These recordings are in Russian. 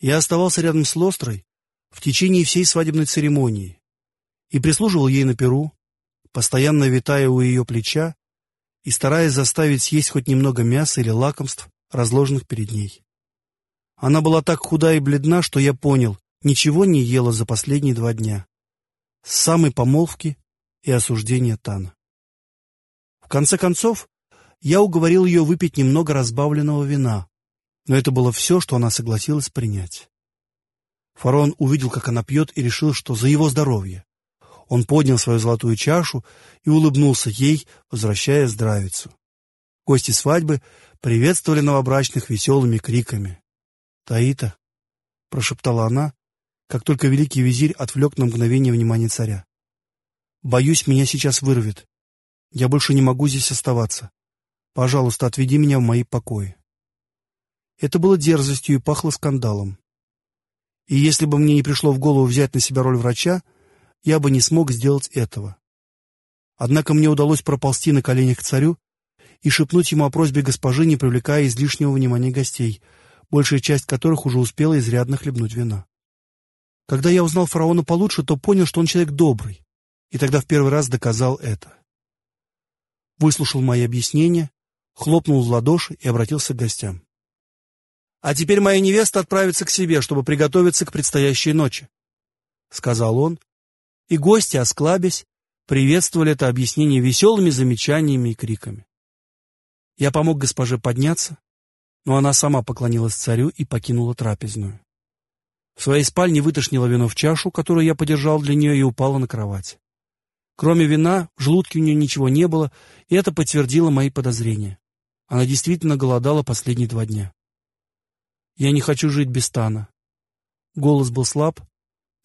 Я оставался рядом с Лострой в течение всей свадебной церемонии и прислуживал ей на перу, постоянно витая у ее плеча и стараясь заставить съесть хоть немного мяса или лакомств, разложенных перед ней. Она была так худа и бледна, что я понял, ничего не ела за последние два дня. С самой помолвки и осуждения Тана. В конце концов, я уговорил ее выпить немного разбавленного вина, но это было все, что она согласилась принять. Фарон увидел, как она пьет, и решил, что за его здоровье. Он поднял свою золотую чашу и улыбнулся ей, возвращая здравицу. Гости свадьбы приветствовали новобрачных веселыми криками. «Таита!» — прошептала она, как только великий визирь отвлек на мгновение внимание царя. «Боюсь, меня сейчас вырвет. Я больше не могу здесь оставаться. Пожалуйста, отведи меня в мои покои». Это было дерзостью и пахло скандалом. И если бы мне не пришло в голову взять на себя роль врача, я бы не смог сделать этого. Однако мне удалось проползти на коленях к царю и шепнуть ему о просьбе госпожи, не привлекая излишнего внимания гостей, большая часть которых уже успела изрядно хлебнуть вина. Когда я узнал фараона получше, то понял, что он человек добрый, и тогда в первый раз доказал это. Выслушал мои объяснения, хлопнул в ладоши и обратился к гостям. «А теперь моя невеста отправится к себе, чтобы приготовиться к предстоящей ночи», — сказал он, и гости, осклабясь, приветствовали это объяснение веселыми замечаниями и криками. Я помог госпоже подняться, но она сама поклонилась царю и покинула трапезную. В своей спальне вытошнила вино в чашу, которую я подержал для нее, и упала на кровать. Кроме вина, в желудке у нее ничего не было, и это подтвердило мои подозрения. Она действительно голодала последние два дня. Я не хочу жить без Тана. Голос был слаб,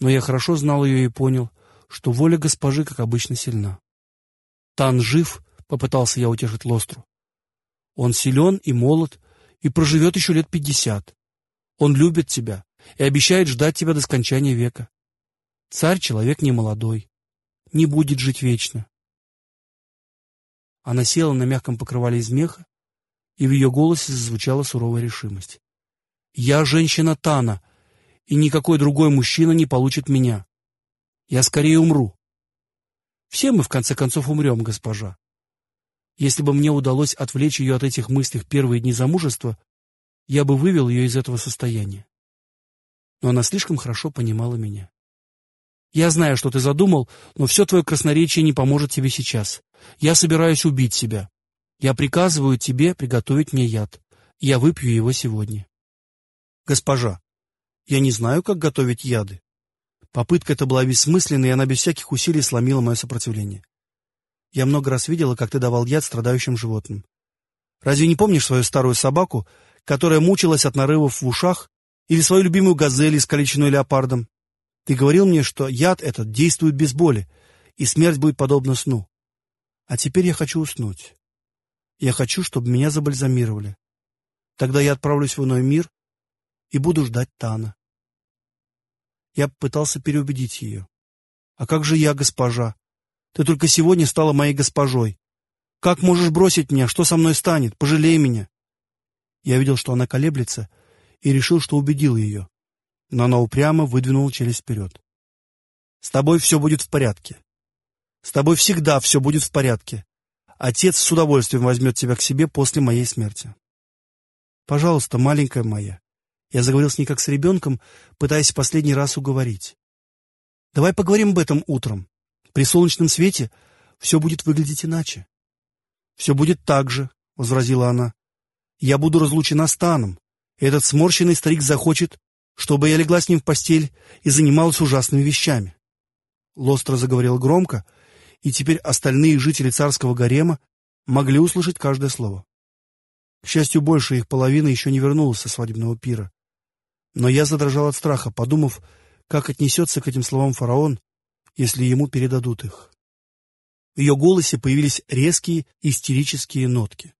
но я хорошо знал ее и понял, что воля госпожи, как обычно, сильна. Тан жив, — попытался я утешить Лостру. Он силен и молод, и проживет еще лет пятьдесят. Он любит тебя и обещает ждать тебя до скончания века. Царь — человек немолодой, не будет жить вечно. Она села на мягком покрывале из меха, и в ее голосе зазвучала суровая решимость. Я женщина Тана, и никакой другой мужчина не получит меня. Я скорее умру. Все мы, в конце концов, умрем, госпожа. Если бы мне удалось отвлечь ее от этих мыслей в первые дни замужества, я бы вывел ее из этого состояния. Но она слишком хорошо понимала меня. Я знаю, что ты задумал, но все твое красноречие не поможет тебе сейчас. Я собираюсь убить себя. Я приказываю тебе приготовить мне яд. Я выпью его сегодня. «Госпожа, я не знаю, как готовить яды». Попытка эта была бессмысленной, и она без всяких усилий сломила мое сопротивление. Я много раз видела, как ты давал яд страдающим животным. Разве не помнишь свою старую собаку, которая мучилась от нарывов в ушах, или свою любимую газель, искалеченную леопардом? Ты говорил мне, что яд этот действует без боли, и смерть будет подобна сну. А теперь я хочу уснуть. Я хочу, чтобы меня забальзамировали. Тогда я отправлюсь в иной мир и буду ждать Тана. Я пытался переубедить ее. «А как же я, госпожа? Ты только сегодня стала моей госпожой. Как можешь бросить меня? Что со мной станет? Пожалей меня!» Я видел, что она колеблется, и решил, что убедил ее. Но она упрямо выдвинула челюсть вперед. «С тобой все будет в порядке. С тобой всегда все будет в порядке. Отец с удовольствием возьмет тебя к себе после моей смерти. Пожалуйста, маленькая моя, я заговорил с ней как с ребенком, пытаясь последний раз уговорить. «Давай поговорим об этом утром. При солнечном свете все будет выглядеть иначе». «Все будет так же», — возразила она. «Я буду разлучена с Таном, этот сморщенный старик захочет, чтобы я легла с ним в постель и занималась ужасными вещами». Лостро заговорил громко, и теперь остальные жители царского гарема могли услышать каждое слово. К счастью, больше их половины еще не вернулась со свадебного пира. Но я задрожал от страха, подумав, как отнесется к этим словам фараон, если ему передадут их. В ее голосе появились резкие истерические нотки.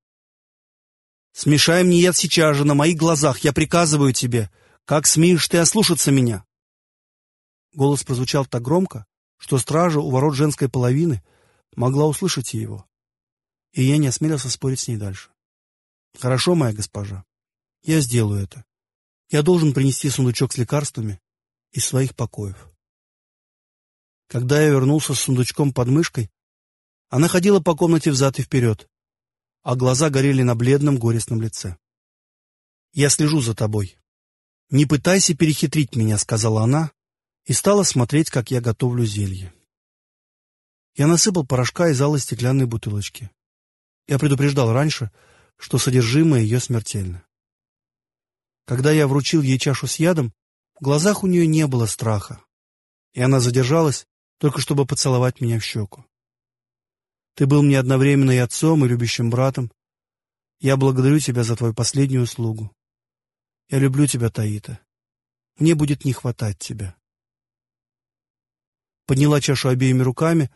«Смешай мне яд сейчас же, на моих глазах, я приказываю тебе. Как смеешь ты ослушаться меня?» Голос прозвучал так громко, что стража у ворот женской половины могла услышать его, и я не осмелился спорить с ней дальше. «Хорошо, моя госпожа, я сделаю это. Я должен принести сундучок с лекарствами из своих покоев. Когда я вернулся с сундучком под мышкой, она ходила по комнате взад и вперед, а глаза горели на бледном горестном лице. «Я слежу за тобой. Не пытайся перехитрить меня», — сказала она, и стала смотреть, как я готовлю зелье. Я насыпал порошка из алой стеклянной бутылочки. Я предупреждал раньше, что содержимое ее смертельно. Когда я вручил ей чашу с ядом, в глазах у нее не было страха, и она задержалась, только чтобы поцеловать меня в щеку. Ты был мне одновременно и отцом, и любящим братом. Я благодарю тебя за твою последнюю услугу. Я люблю тебя, Таита. Мне будет не хватать тебя. Подняла чашу обеими руками,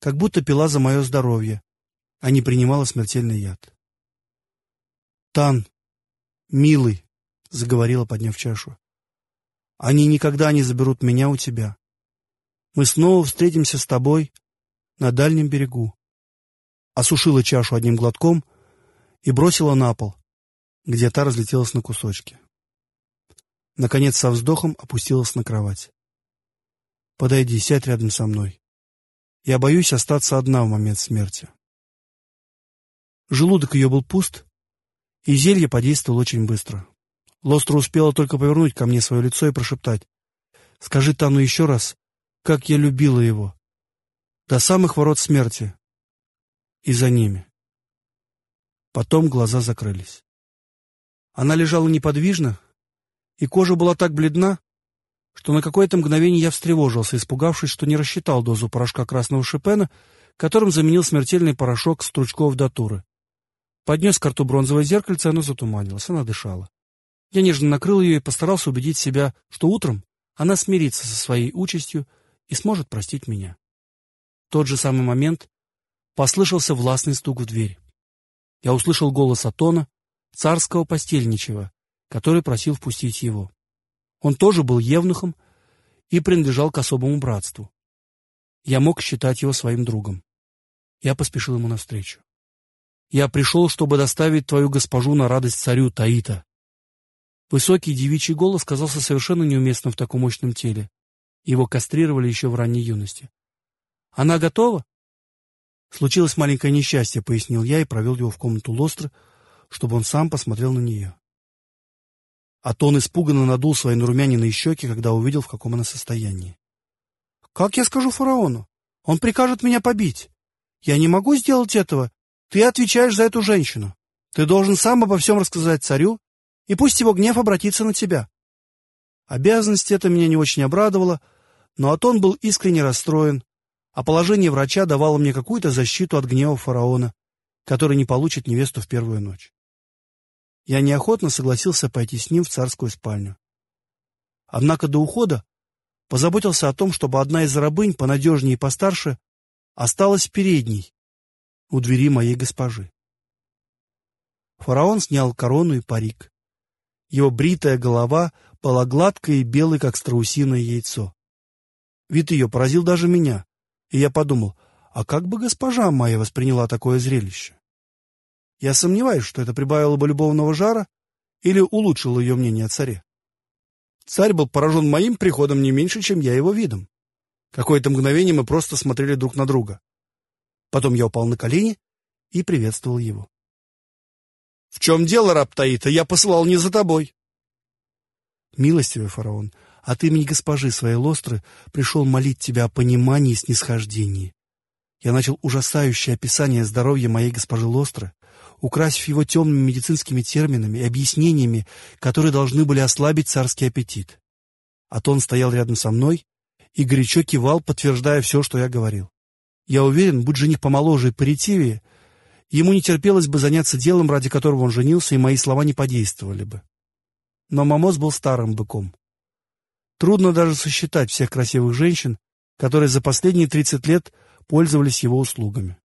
как будто пила за мое здоровье, а не принимала смертельный яд. «Тан, милый», — заговорила, подняв чашу, — «они никогда не заберут меня у тебя. Мы снова встретимся с тобой на дальнем берегу осушила чашу одним глотком и бросила на пол, где та разлетелась на кусочки. Наконец, со вздохом опустилась на кровать. «Подойди, сядь рядом со мной. Я боюсь остаться одна в момент смерти». Желудок ее был пуст, и зелье подействовало очень быстро. Лостра успела только повернуть ко мне свое лицо и прошептать. «Скажи Тану еще раз, как я любила его. До самых ворот смерти, и за ними. Потом глаза закрылись. Она лежала неподвижно, и кожа была так бледна, что на какое-то мгновение я встревожился, испугавшись, что не рассчитал дозу порошка красного шипена, которым заменил смертельный порошок стручков датуры. Поднес к рту бронзовое зеркальце, оно затуманилось, она дышала. Я нежно накрыл ее и постарался убедить себя, что утром она смирится со своей участью и сможет простить меня. В тот же самый момент Послышался властный стук в дверь. Я услышал голос Атона, царского постельничего, который просил впустить его. Он тоже был евнухом и принадлежал к особому братству. Я мог считать его своим другом. Я поспешил ему навстречу. «Я пришел, чтобы доставить твою госпожу на радость царю Таита». Высокий девичий голос казался совершенно неуместным в таком мощном теле. Его кастрировали еще в ранней юности. «Она готова?» «Случилось маленькое несчастье», — пояснил я и провел его в комнату Лостра, чтобы он сам посмотрел на нее. А Атон испуганно надул свои нарумяненные щеки, когда увидел, в каком она состоянии. «Как я скажу фараону? Он прикажет меня побить. Я не могу сделать этого. Ты отвечаешь за эту женщину. Ты должен сам обо всем рассказать царю, и пусть его гнев обратится на тебя». Обязанность эта меня не очень обрадовала, но Атон был искренне расстроен, а положение врача давало мне какую-то защиту от гнева фараона, который не получит невесту в первую ночь. Я неохотно согласился пойти с ним в царскую спальню. Однако до ухода позаботился о том, чтобы одна из рабынь, понадежнее и постарше, осталась передней, у двери моей госпожи. Фараон снял корону и парик. Его бритая голова была гладкой и белой, как страусиное яйцо. Вид ее поразил даже меня, и я подумал, а как бы госпожа моя восприняла такое зрелище? Я сомневаюсь, что это прибавило бы любовного жара или улучшило ее мнение о царе. Царь был поражен моим приходом не меньше, чем я его видом. Какое-то мгновение мы просто смотрели друг на друга. Потом я упал на колени и приветствовал его. — В чем дело, раб Таита? Я посылал не за тобой. — Милостивый фараон, от имени госпожи своей Лостры пришел молить тебя о понимании и снисхождении. Я начал ужасающее описание здоровья моей госпожи Лостры, украсив его темными медицинскими терминами и объяснениями, которые должны были ослабить царский аппетит. Атон стоял рядом со мной и горячо кивал, подтверждая все, что я говорил. Я уверен, будь жених помоложе и поретивее, ему не терпелось бы заняться делом, ради которого он женился, и мои слова не подействовали бы. Но Мамос был старым быком. Трудно даже сосчитать всех красивых женщин, которые за последние 30 лет пользовались его услугами.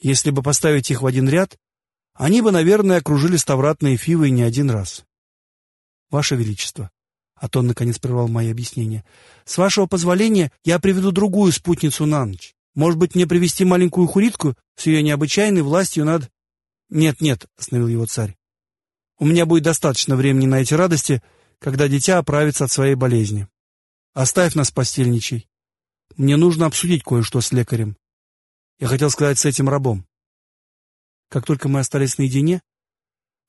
Если бы поставить их в один ряд, они бы, наверное, окружили ставратные фивы не один раз. Ваше Величество, а то он, наконец, прервал мои объяснения, с вашего позволения я приведу другую спутницу на ночь. Может быть, мне привести маленькую хуритку с ее необычайной властью над... Нет, нет, остановил его царь. У меня будет достаточно времени на эти радости, когда дитя оправится от своей болезни. Оставь нас, постельничий. Мне нужно обсудить кое-что с лекарем. Я хотел сказать с этим рабом. Как только мы остались наедине,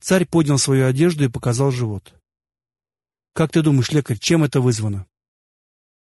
царь поднял свою одежду и показал живот. Как ты думаешь, лекарь, чем это вызвано?